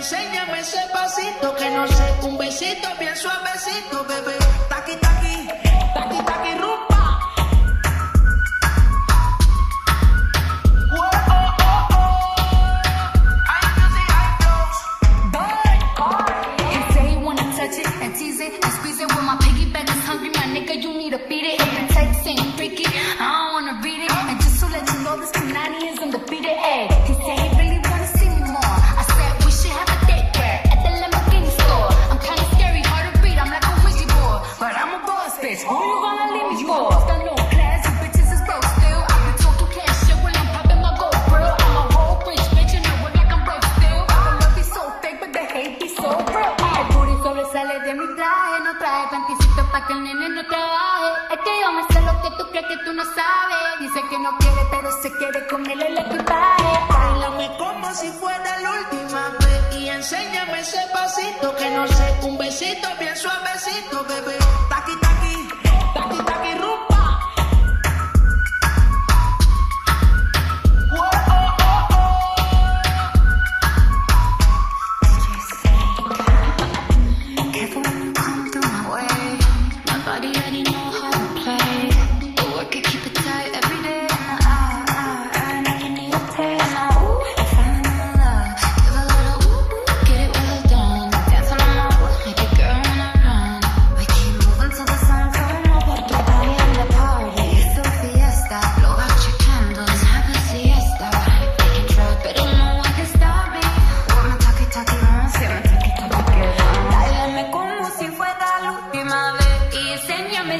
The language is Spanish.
Enséñame ese pasito que no sé, un besito bien suavecito, bebé. Taqui, taqui, taqui, taqui. Oh, oh, oh, touch it and tease it and squeeze it. My piggyback hungry, my nigga, you need to beat it. If it takes no trabaje. Es que yo me sé lo que tú crees que tú no sabes. Dice que no quiere, pero se quiere comerle el equipaje. Bailame como si fuera la última vez. Y enséñame ese pasito que no sé. Un besito bien suavecito, bebé.